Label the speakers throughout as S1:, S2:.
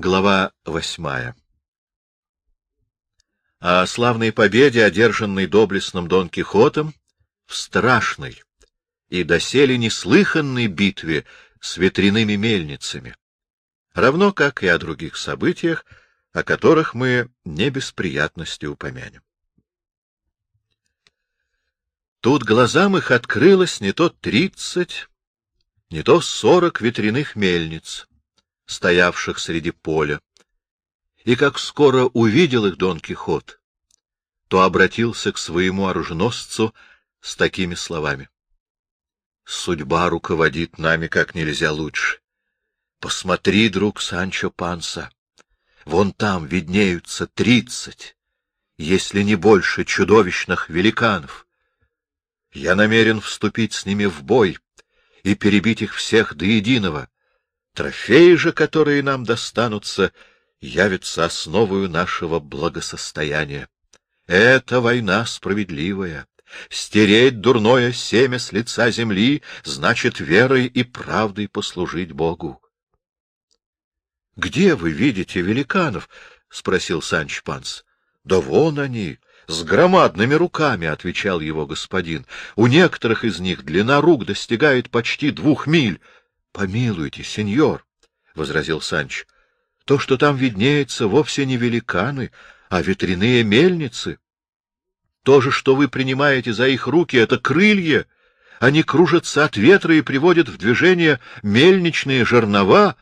S1: Глава восьмая О славной победе, одержанной доблестным Дон Кихотом, в страшной и доселе неслыханной битве с ветряными мельницами, равно как и о других событиях, о которых мы не без приятности упомянем. Тут глазам их открылось не то тридцать, не то сорок ветряных мельниц, стоявших среди поля. И как скоро увидел их Дон Кихот, то обратился к своему оруженосцу с такими словами. «Судьба руководит нами как нельзя лучше. Посмотри, друг Санчо Панса, вон там виднеются тридцать, если не больше чудовищных великанов. Я намерен вступить с ними в бой и перебить их всех до единого, Трофеи же, которые нам достанутся, явятся основою нашего благосостояния. Это война справедливая. Стереть дурное семя с лица земли значит верой и правдой послужить Богу. — Где вы видите великанов? — спросил Санч Панс. — Да вон они, с громадными руками, — отвечал его господин. — У некоторых из них длина рук достигает почти двух миль. — Помилуйте, сеньор, — возразил Санч, — то, что там виднеется, вовсе не великаны, а ветряные мельницы. То же, что вы принимаете за их руки, — это крылья. Они кружатся от ветра и приводят в движение мельничные жернова.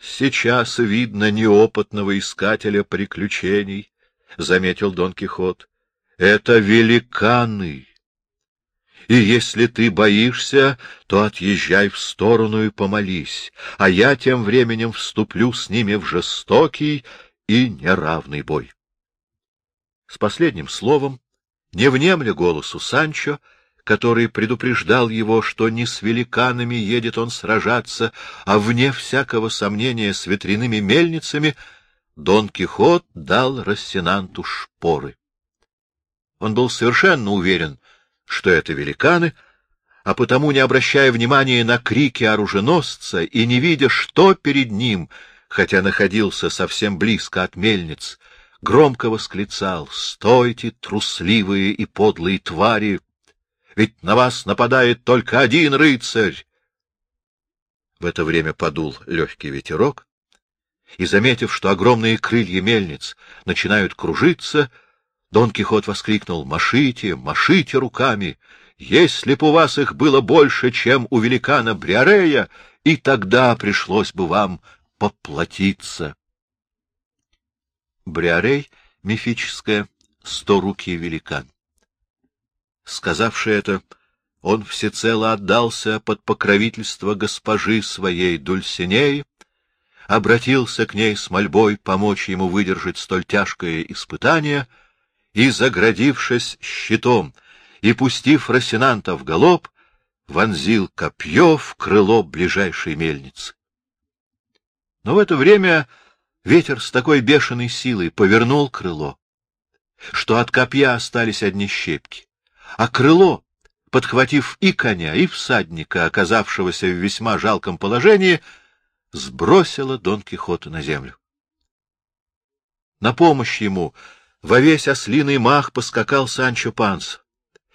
S1: Сейчас видно неопытного искателя приключений, — заметил Дон Кихот. — Это великаны. И если ты боишься, то отъезжай в сторону и помолись, а я тем временем вступлю с ними в жестокий и неравный бой. С последним словом, не внемля голосу Санчо, который предупреждал его, что не с великанами едет он сражаться, а вне всякого сомнения с ветряными мельницами, Дон Кихот дал Рассенанту шпоры. Он был совершенно уверен, что это великаны, а потому, не обращая внимания на крики оруженосца и не видя, что перед ним, хотя находился совсем близко от мельниц, громко восклицал «Стойте, трусливые и подлые твари! Ведь на вас нападает только один рыцарь!» В это время подул легкий ветерок, и, заметив, что огромные крылья мельниц начинают кружиться, Дон Кихот воскликнул «Машите, машите руками! Если б у вас их было больше, чем у великана Бриарея, и тогда пришлось бы вам поплатиться!» Бриарей — мифическое сторукий великан. Сказавши это, он всецело отдался под покровительство госпожи своей Дульсинеи, обратился к ней с мольбой помочь ему выдержать столь тяжкое испытание — и, заградившись щитом и пустив Росинанта в галоп, вонзил копье в крыло ближайшей мельницы. Но в это время ветер с такой бешеной силой повернул крыло, что от копья остались одни щепки, а крыло, подхватив и коня, и всадника, оказавшегося в весьма жалком положении, сбросило Дон Кихота на землю. На помощь ему во весь ослиный мах поскакал Санчо Панс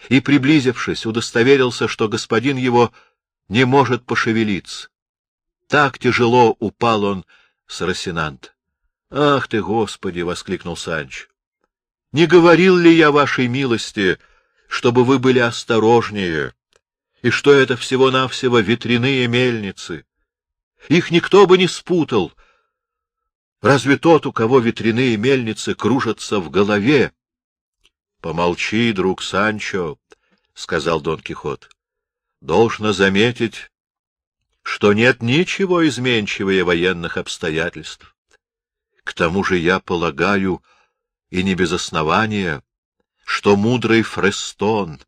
S1: и, приблизившись, удостоверился, что господин его не может пошевелиться. Так тяжело упал он с Росинанта. — Ах ты, Господи! — воскликнул Санч. — Не говорил ли я вашей милости, чтобы вы были осторожнее, и что это всего-навсего ветряные мельницы? Их никто бы не спутал — Разве тот, у кого ветряные мельницы кружатся в голове? — Помолчи, друг Санчо, — сказал Дон Кихот. — Должно заметить, что нет ничего изменчивее военных обстоятельств. К тому же я полагаю, и не без основания, что мудрый Фрестон,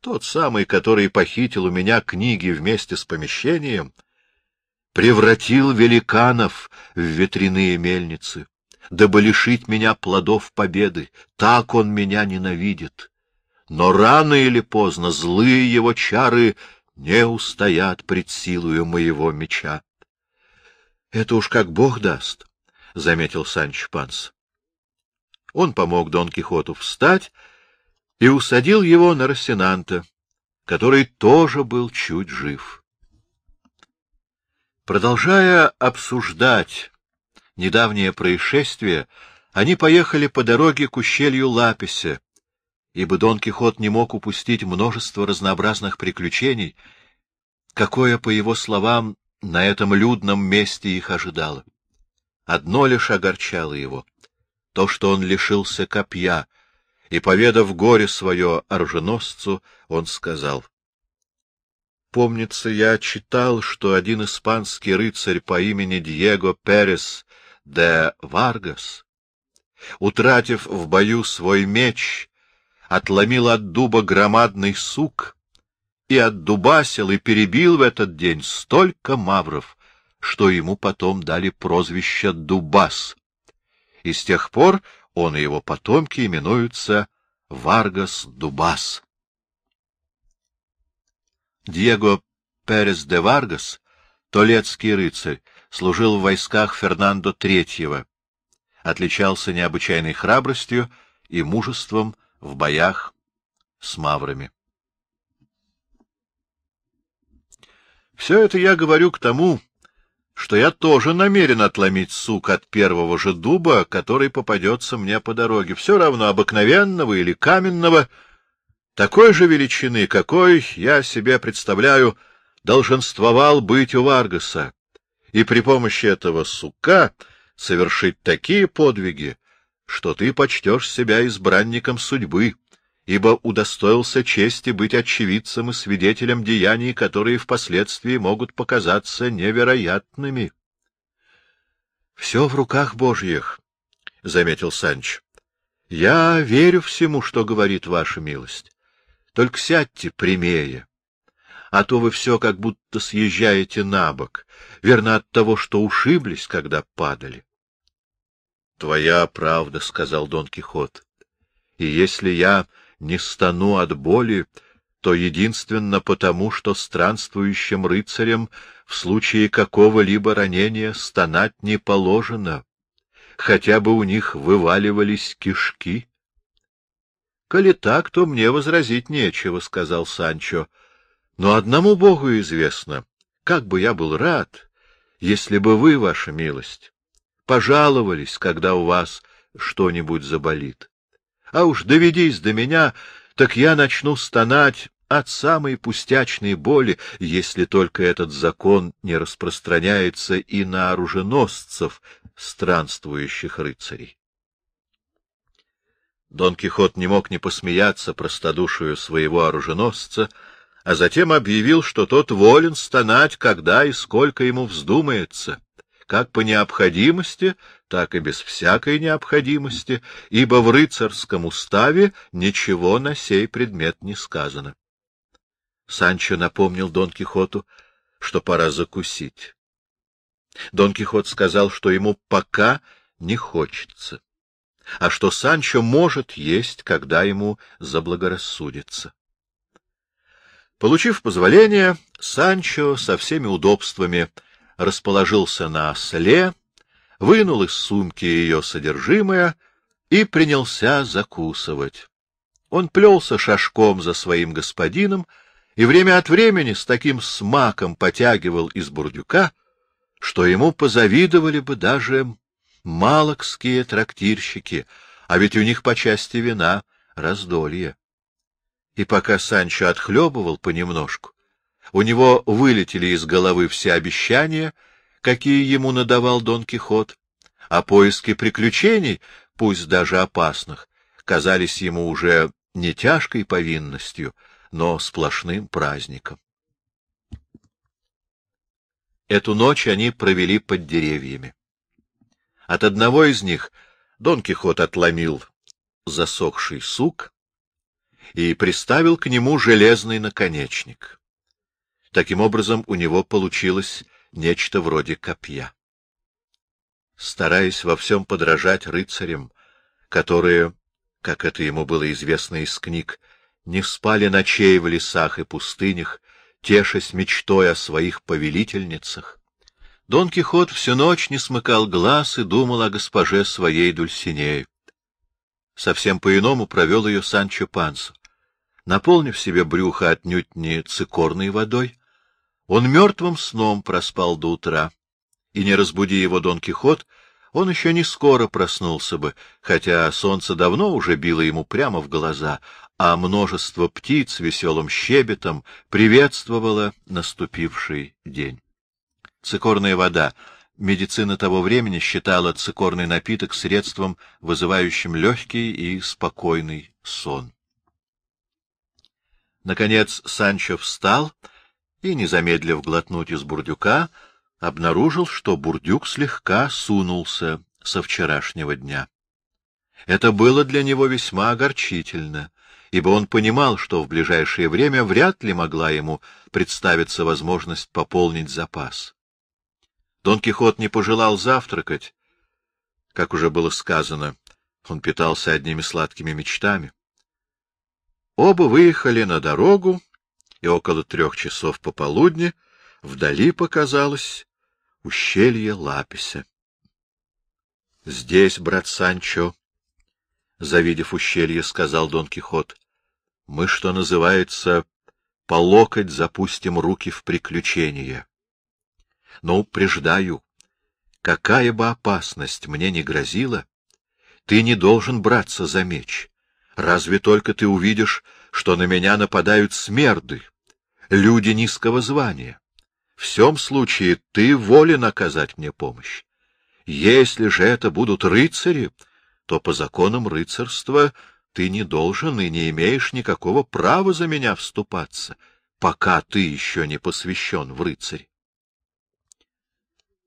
S1: тот самый, который похитил у меня книги вместе с помещением, — превратил великанов в ветряные мельницы, дабы лишить меня плодов победы. Так он меня ненавидит. Но рано или поздно злые его чары не устоят пред силою моего меча. Это уж как бог даст, — заметил Санч Панс. Он помог Дон Кихоту встать и усадил его на Рассенанта, который тоже был чуть жив. Продолжая обсуждать недавнее происшествие, они поехали по дороге к ущелью Лаписе, ибо Дон Кихот не мог упустить множество разнообразных приключений, какое, по его словам, на этом людном месте их ожидало. Одно лишь огорчало его — то, что он лишился копья, и, поведав горе свое оруженосцу, он сказал, Помнится, я читал, что один испанский рыцарь по имени Диего Перес де Варгас, утратив в бою свой меч, отломил от дуба громадный сук и отдубасил и перебил в этот день столько мавров, что ему потом дали прозвище Дубас. И с тех пор он и его потомки именуются Варгас Дубас. Диего Перес де Варгас, толедский рыцарь, служил в войсках Фернандо III, отличался необычайной храбростью и мужеством в боях с маврами. Все это я говорю к тому, что я тоже намерен отломить сук от первого же дуба, который попадется мне по дороге, все равно обыкновенного или каменного, такой же величины, какой, я себе представляю, долженствовал быть у Варгаса, и при помощи этого сука совершить такие подвиги, что ты почтешь себя избранником судьбы, ибо удостоился чести быть очевидцем и свидетелем деяний, которые впоследствии могут показаться невероятными. — Все в руках Божьих, — заметил Санч. — Я верю всему, что говорит ваша милость. Только сядьте прямее, а то вы все как будто съезжаете на бок, верно от того, что ушиблись, когда падали. — Твоя правда, — сказал Дон Кихот, — и если я не стану от боли, то единственно потому, что странствующим рыцарям в случае какого-либо ранения стонать не положено, хотя бы у них вываливались кишки. Коли так, то мне возразить нечего, — сказал Санчо. — Но одному Богу известно, как бы я был рад, если бы вы, ваша милость, пожаловались, когда у вас что-нибудь заболит. А уж доведись до меня, так я начну стонать от самой пустячной боли, если только этот закон не распространяется и на оруженосцев, странствующих рыцарей. Дон Кихот не мог не посмеяться простодушию своего оруженосца, а затем объявил, что тот волен стонать, когда и сколько ему вздумается, как по необходимости, так и без всякой необходимости, ибо в рыцарском уставе ничего на сей предмет не сказано. Санчо напомнил Дон Кихоту, что пора закусить. Дон Кихот сказал, что ему пока не хочется а что Санчо может есть, когда ему заблагорассудится. Получив позволение, Санчо со всеми удобствами расположился на осле, вынул из сумки ее содержимое и принялся закусывать. Он плелся шашком за своим господином и время от времени с таким смаком потягивал из бурдюка, что ему позавидовали бы даже малокские трактирщики, а ведь у них по части вина раздолье. И пока Санчо отхлебывал понемножку, у него вылетели из головы все обещания, какие ему надавал Дон Кихот, а поиски приключений, пусть даже опасных, казались ему уже не тяжкой повинностью, но сплошным праздником. Эту ночь они провели под деревьями. От одного из них Дон Кихот отломил засохший сук и приставил к нему железный наконечник. Таким образом, у него получилось нечто вроде копья. Стараясь во всем подражать рыцарям, которые, как это ему было известно из книг, не спали ночей в лесах и пустынях, тешась мечтой о своих повелительницах, Дон Кихот всю ночь не смыкал глаз и думал о госпоже своей Дульсинее. Совсем по-иному провел ее Санчо Пансо. Наполнив себе брюхо отнюдь не цикорной водой, он мертвым сном проспал до утра, и не разбуди его Дон Кихот, он еще не скоро проснулся бы, хотя солнце давно уже било ему прямо в глаза, а множество птиц веселым щебетом приветствовало наступивший день. Цикорная вода. Медицина того времени считала цикорный напиток средством, вызывающим легкий и спокойный сон. Наконец Санчо встал и, не замедлив глотнуть из бурдюка, обнаружил, что бурдюк слегка сунулся со вчерашнего дня. Это было для него весьма огорчительно, ибо он понимал, что в ближайшее время вряд ли могла ему представиться возможность пополнить запас. Дон Кихот не пожелал завтракать. Как уже было сказано, он питался одними сладкими мечтами. Оба выехали на дорогу, и около трех часов пополудни вдали показалось ущелье Лаписа. Здесь, брат Санчо, завидев ущелье, сказал Дон Кихот, — мы, что называется, по локоть запустим руки в приключения. Но упреждаю, какая бы опасность мне не грозила, ты не должен браться за меч. Разве только ты увидишь, что на меня нападают смерды, люди низкого звания. В всем случае ты волен оказать мне помощь. Если же это будут рыцари, то по законам рыцарства ты не должен и не имеешь никакого права за меня вступаться, пока ты еще не посвящен в рыцари. —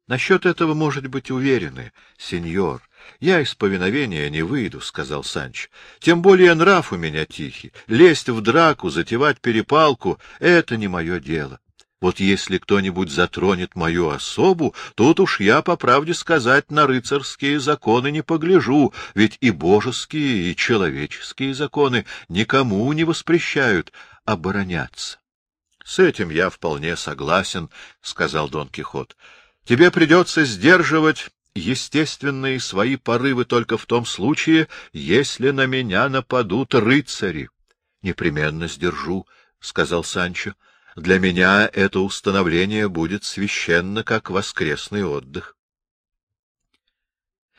S1: Насчет этого может быть уверены, сеньор. Я из повиновения не выйду, — сказал Санч. — Тем более нрав у меня тихий. Лезть в драку, затевать перепалку — это не мое дело. Вот если кто-нибудь затронет мою особу, тут уж я, по правде сказать, на рыцарские законы не погляжу, ведь и божеские, и человеческие законы никому не воспрещают обороняться. — С этим я вполне согласен, — сказал Дон Кихот. Тебе придется сдерживать естественные свои порывы только в том случае, если на меня нападут рыцари. — Непременно сдержу, — сказал Санчо. — Для меня это установление будет священно, как воскресный отдых.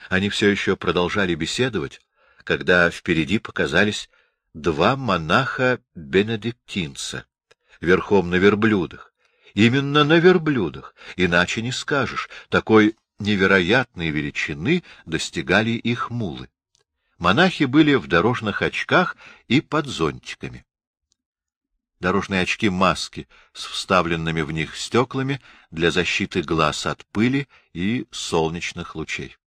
S1: Они все еще продолжали беседовать, когда впереди показались два монаха-бенедиктинца, верхом на верблюдах, Именно на верблюдах, иначе не скажешь, такой невероятной величины достигали их мулы. Монахи были в дорожных очках и под зонтиками. Дорожные очки-маски с вставленными в них стеклами для защиты глаз от пыли и солнечных лучей.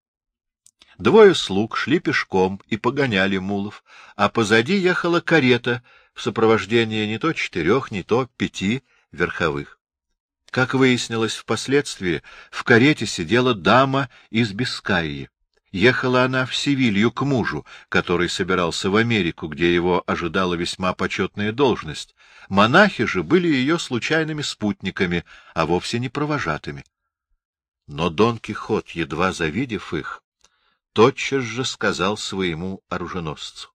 S1: Двое слуг шли пешком и погоняли мулов, а позади ехала карета в сопровождении не то четырех, не то пяти верховых. Как выяснилось впоследствии, в карете сидела дама из Бискайи. Ехала она в Севилью к мужу, который собирался в Америку, где его ожидала весьма почетная должность. Монахи же были ее случайными спутниками, а вовсе не провожатыми. Но Дон Кихот, едва завидев их, тотчас же сказал своему оруженосцу.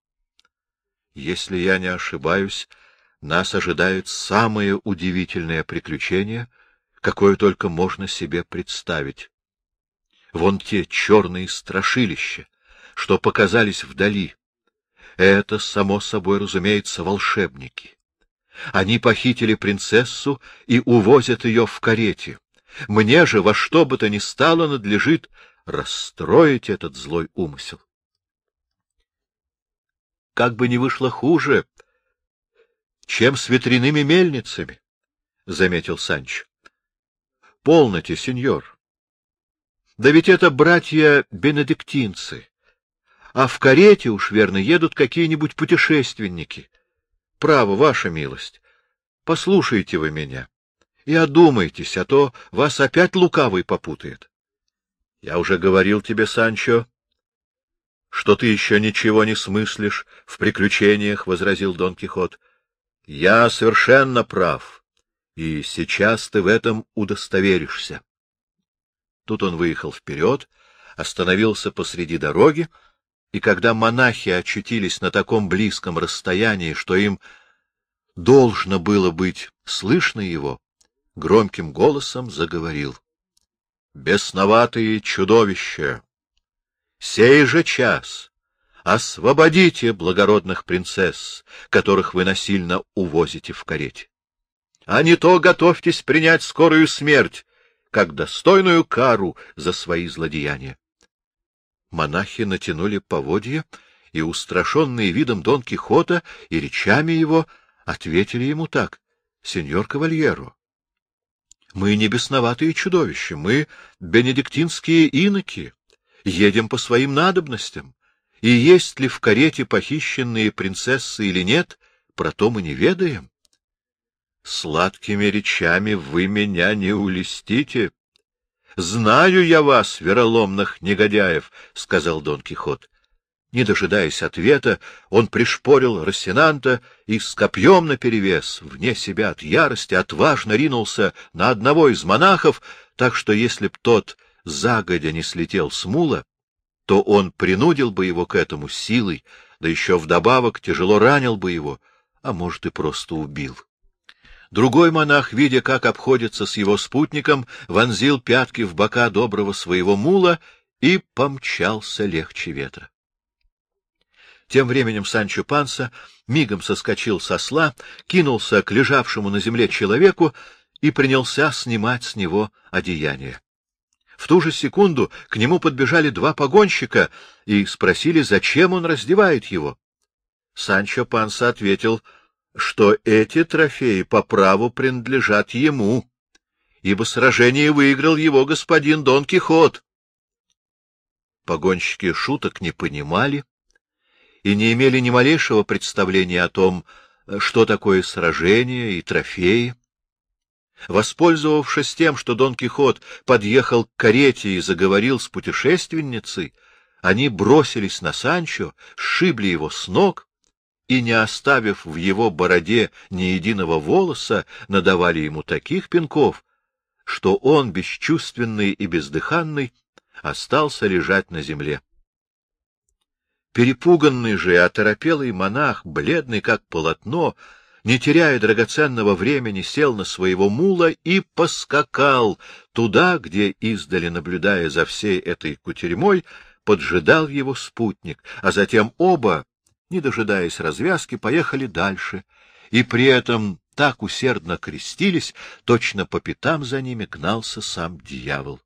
S1: — Если я не ошибаюсь, нас ожидает самое удивительное приключение — какое только можно себе представить. Вон те черные страшилища, что показались вдали. Это, само собой разумеется, волшебники. Они похитили принцессу и увозят ее в карете. Мне же во что бы то ни стало надлежит расстроить этот злой умысел. Как бы ни вышло хуже, чем с ветряными мельницами, — заметил Санч. Полноте, сеньор. Да ведь это братья-бенедиктинцы. А в карете уж, верно, едут какие-нибудь путешественники. Право, ваша милость. Послушайте вы меня и одумайтесь, а то вас опять лукавый попутает. Я уже говорил тебе, Санчо, что ты еще ничего не смыслишь в приключениях, — возразил Дон Кихот. — Я совершенно прав и сейчас ты в этом удостоверишься. Тут он выехал вперед, остановился посреди дороги, и когда монахи очутились на таком близком расстоянии, что им должно было быть слышно его, громким голосом заговорил. — Бесноватые чудовища! Сей же час освободите благородных принцесс, которых вы насильно увозите в карете. А не то готовьтесь принять скорую смерть, как достойную кару за свои злодеяния. Монахи натянули поводья, и, устрашенные видом Дон Кихота и речами его, ответили ему так. — Сеньор Кавальеро, мы не бесноватые чудовища, мы бенедиктинские иноки, едем по своим надобностям, и есть ли в карете похищенные принцессы или нет, про то мы не ведаем. Сладкими речами вы меня не улестите. Знаю я вас, вероломных негодяев, — сказал Дон Кихот. Не дожидаясь ответа, он пришпорил Рассенанта и с копьем наперевес, вне себя от ярости, отважно ринулся на одного из монахов, так что если б тот загодя не слетел с мула, то он принудил бы его к этому силой, да еще вдобавок тяжело ранил бы его, а может и просто убил. Другой монах, видя, как обходится с его спутником, вонзил пятки в бока доброго своего мула и помчался легче ветра. Тем временем Санчо Панса мигом соскочил со сла, кинулся к лежавшему на земле человеку и принялся снимать с него одеяние. В ту же секунду к нему подбежали два погонщика и спросили, зачем он раздевает его. Санчо Панса ответил, что эти трофеи по праву принадлежат ему, ибо сражение выиграл его господин Дон Кихот. Погонщики шуток не понимали и не имели ни малейшего представления о том, что такое сражение и трофеи. Воспользовавшись тем, что Дон Кихот подъехал к карете и заговорил с путешественницей, они бросились на Санчо, сшибли его с ног и, не оставив в его бороде ни единого волоса, надавали ему таких пинков, что он, бесчувственный и бездыханный, остался лежать на земле. Перепуганный же и оторопелый монах, бледный как полотно, не теряя драгоценного времени, сел на своего мула и поскакал туда, где, издали наблюдая за всей этой кутерьмой, поджидал его спутник, а затем оба, не дожидаясь развязки, поехали дальше, и при этом так усердно крестились, точно по пятам за ними гнался сам дьявол.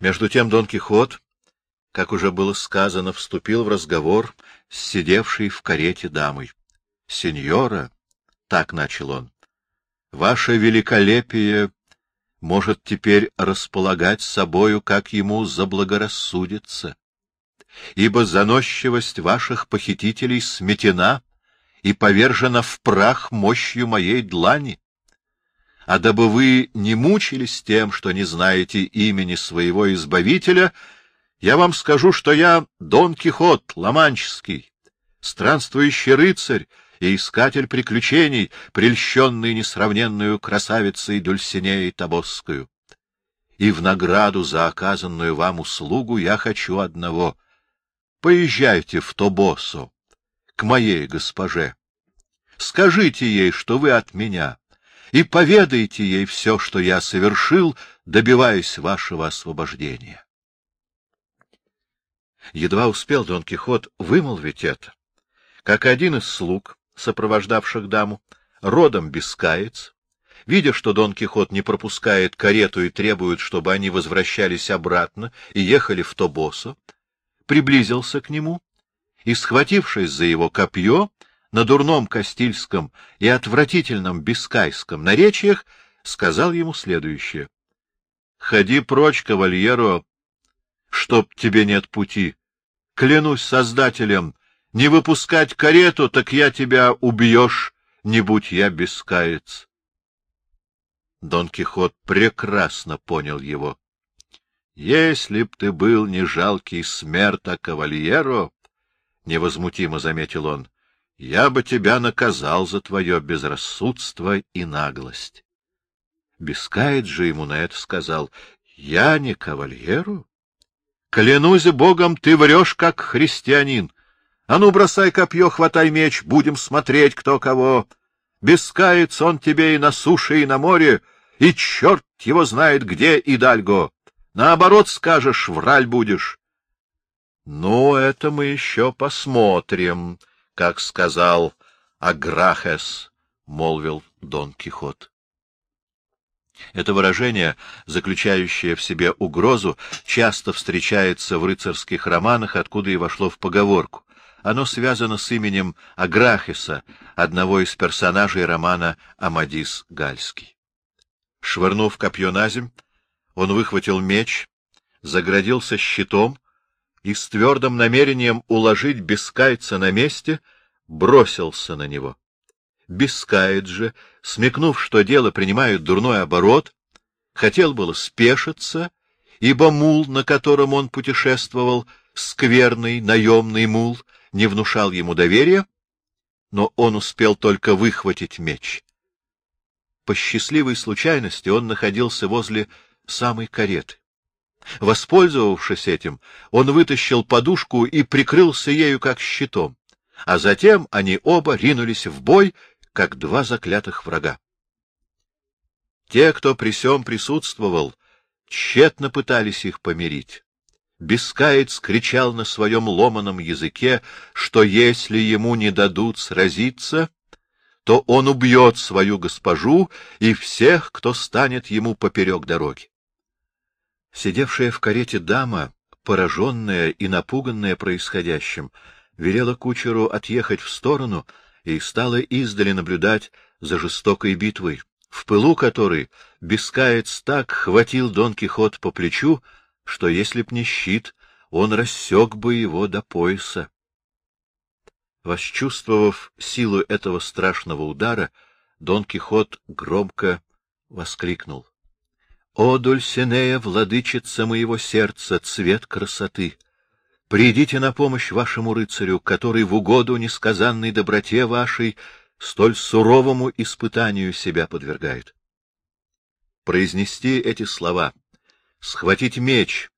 S1: Между тем Дон Кихот как уже было сказано, вступил в разговор с сидевшей в карете дамой. — Сеньора, — так начал он, — ваше великолепие может теперь располагать собою, как ему заблагорассудится, ибо заносчивость ваших похитителей сметена и повержена в прах мощью моей длани. А дабы вы не мучились тем, что не знаете имени своего Избавителя, — я вам скажу, что я Дон Кихот Ломанческий, странствующий рыцарь и искатель приключений, прельщенный несравненную красавицей Дульсинеей Тобосскую. И в награду за оказанную вам услугу я хочу одного. Поезжайте в Тобосо, к моей госпоже. Скажите ей, что вы от меня, и поведайте ей все, что я совершил, добиваясь вашего освобождения. Едва успел Дон Кихот вымолвить это, как один из слуг, сопровождавших даму, родом бескаец, видя, что Дон Кихот не пропускает карету и требует, чтобы они возвращались обратно и ехали в Тобосо, приблизился к нему и, схватившись за его копье, на дурном кастильском и отвратительном бискайском наречиях, сказал ему следующее. — Ходи прочь, кавальеро, чтоб тебе нет пути. Клянусь Создателем, не выпускать карету, так я тебя убьешь, не будь я бескаец. Дон Кихот прекрасно понял его. Если б ты был не жалкий смерта кавальеро, — невозмутимо заметил он, — я бы тебя наказал за твое безрассудство и наглость. Бескает же ему на это сказал, — Я не кавальеру? Клянусь богом, ты врешь, как христианин. А ну, бросай копье, хватай меч, будем смотреть, кто кого. Бескается он тебе и на суше, и на море, и черт его знает где и дальго. Наоборот скажешь, враль будешь. — Ну, это мы еще посмотрим, как сказал Аграхес, — молвил Дон Кихот. Это выражение, заключающее в себе угрозу, часто встречается в рыцарских романах, откуда и вошло в поговорку. Оно связано с именем Аграхиса, одного из персонажей романа «Амадис Гальский». Швырнув копье на земь, он выхватил меч, заградился щитом и с твердым намерением уложить Бескайца на месте бросился на него. Бескаец же, смекнув, что дело принимает дурной оборот, хотел было спешиться, ибо мул, на котором он путешествовал, скверный наемный мул, не внушал ему доверия, но он успел только выхватить меч. По счастливой случайности он находился возле самой кареты. Воспользовавшись этим, он вытащил подушку и прикрылся ею как щитом, а затем они оба ринулись в бой, как два заклятых врага. Те, кто при сём присутствовал, тщетно пытались их помирить. Бескаец кричал на своем ломаном языке, что если ему не дадут сразиться, то он убьет свою госпожу и всех, кто станет ему поперек дороги. Сидевшая в карете дама, пораженная и напуганная происходящим, велела кучеру отъехать в сторону — и стала издали наблюдать за жестокой битвой, в пылу которой Бескаец так хватил Дон Кихот по плечу, что, если б не щит, он рассек бы его до пояса. Восчувствовав силу этого страшного удара, Дон Кихот громко воскликнул. — О, Дульсинея, владычица моего сердца, цвет красоты! Придите на помощь вашему рыцарю, который в угоду несказанной доброте вашей столь суровому испытанию себя подвергает. Произнести эти слова, схватить меч,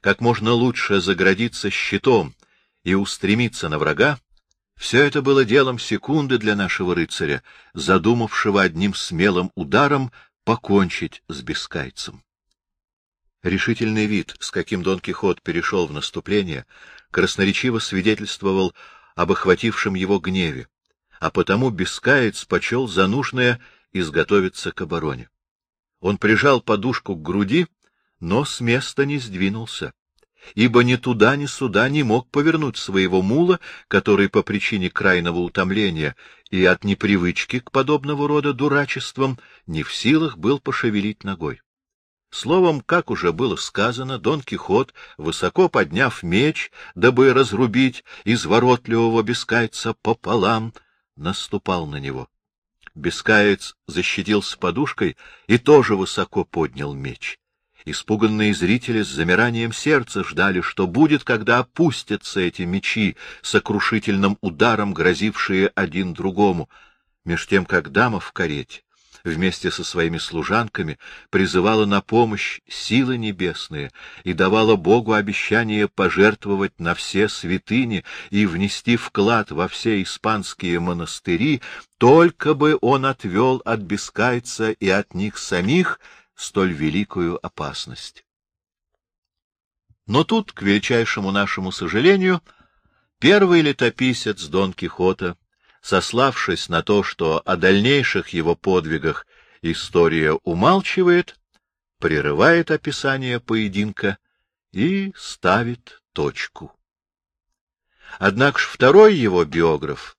S1: как можно лучше заградиться щитом и устремиться на врага, все это было делом секунды для нашего рыцаря, задумавшего одним смелым ударом покончить с бескайцем. Решительный вид, с каким Дон Кихот перешел в наступление, красноречиво свидетельствовал об охватившем его гневе, а потому Бескаец почел за нужное изготовиться к обороне. Он прижал подушку к груди, но с места не сдвинулся, ибо ни туда, ни сюда не мог повернуть своего мула, который по причине крайнего утомления и от непривычки к подобного рода дурачествам не в силах был пошевелить ногой. Словом, как уже было сказано, Дон Кихот, высоко подняв меч, дабы разрубить изворотливого бескайца пополам, наступал на него. Бескаец защитился подушкой и тоже высоко поднял меч. Испуганные зрители с замиранием сердца ждали, что будет, когда опустятся эти мечи, сокрушительным ударом грозившие один другому, меж тем как дама в карете вместе со своими служанками призывала на помощь силы небесные и давала Богу обещание пожертвовать на все святыни и внести вклад во все испанские монастыри, только бы он отвел от бескайца и от них самих столь великую опасность. Но тут, к величайшему нашему сожалению, первый летописец Дон Кихота сославшись на то, что о дальнейших его подвигах история умалчивает, прерывает описание поединка и ставит точку. Однако ж второй его биограф,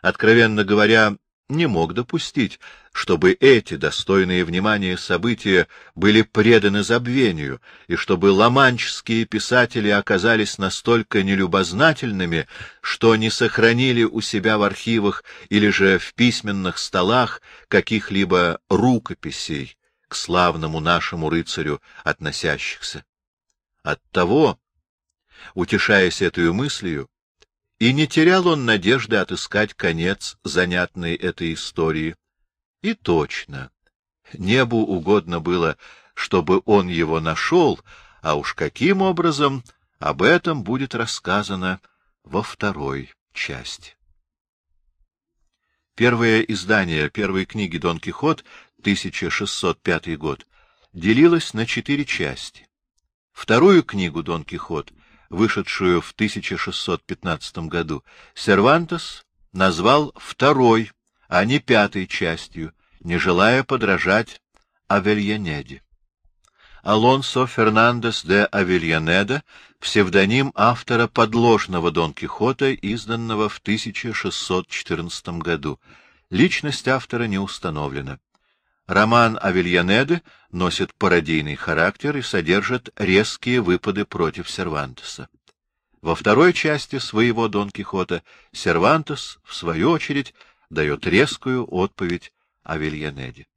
S1: откровенно говоря, не мог допустить, чтобы эти достойные внимания события были преданы забвению, и чтобы ламанческие писатели оказались настолько нелюбознательными, что не сохранили у себя в архивах или же в письменных столах каких-либо рукописей к славному нашему рыцарю относящихся. Оттого, утешаясь этой мыслью, и не терял он надежды отыскать конец занятной этой истории. И точно, Небу угодно было, чтобы он его нашел, а уж каким образом, об этом будет рассказано во второй части. Первое издание первой книги «Дон Кихот» 1605 год делилось на четыре части. Вторую книгу «Дон Кихот», вышедшую в 1615 году, Сервантес назвал второй, а не пятой частью, не желая подражать Авельянеде. Алонсо Фернандес де Авельянеда, псевдоним автора подложного Дон Кихота, изданного в 1614 году. Личность автора не установлена. Роман Авельянеды носит пародийный характер и содержит резкие выпады против Сервантеса. Во второй части своего Дон Кихота Сервантес, в свою очередь, дает резкую отповедь Авельянеде.